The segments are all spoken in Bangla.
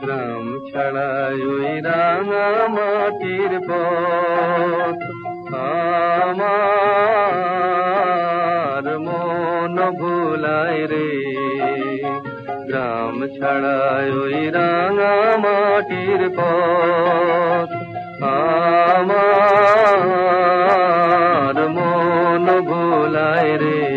গ্রাম ছাড়াই ওই রাঙা মাটির পথ। আমার মন ভুলাই রে। গ্রাম ছাড়াই ওই রাঙা মাটির পথ। আমার মন ভুলাই রে।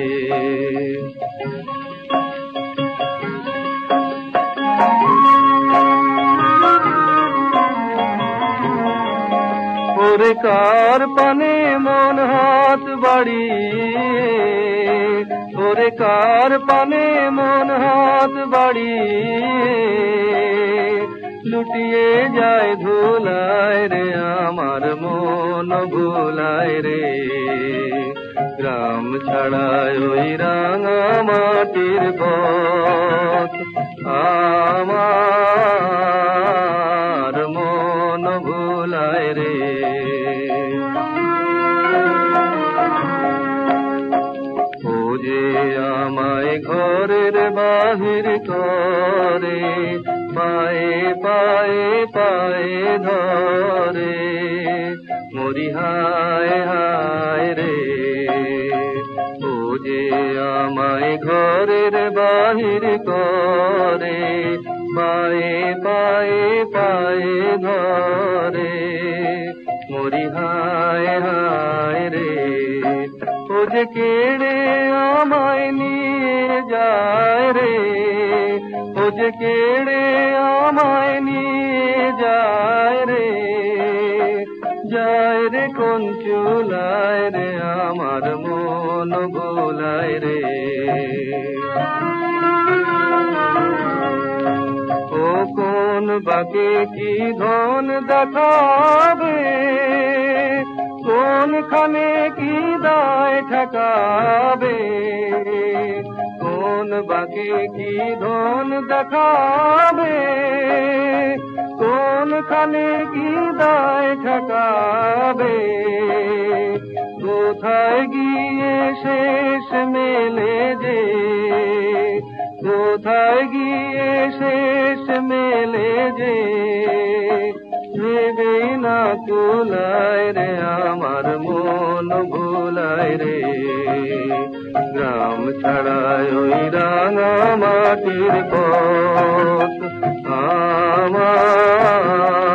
কার পানে মন হাত বাড়ি। ওরে কার পানে মন হাত বাড়ি। লুটিয়ে যায় ধুলায় রে, আমার মন ভুলায় রে। গ্রাম ছাড়ায় ওই রাঙা মাটির পথ। আমার মন ভুলায় রে। ও যে আমায় ঘরের বাহির করে, পায়ে পায়ে পায়ে ধরে মরি হায় হায় রে। যে আমায় ঘরের বাহির করে, পায়ে পায়ে পায়ে ধরে। মরি হায় হায় রে, ও যে কেড়ে আমায় নিয়ে যায় রে। ও যে কেড়ে আমায় নিয়ে যায় রে। যায় রে কোন চুলায় রে আমার মন। বোলায় রে। ও কোন বাকে কি ধন দেখাবে? কোনখানে কি দায় ঠকাবে? কোন বাকে কি ধন দেখাবে? কোনখানে কি দায় ঠকাবে? ভেবে না কুলায় রে, আমার মন ভুলাই রে। গ্রাম ছাড়ায় ওই রাঙা মাটির পথ। আমার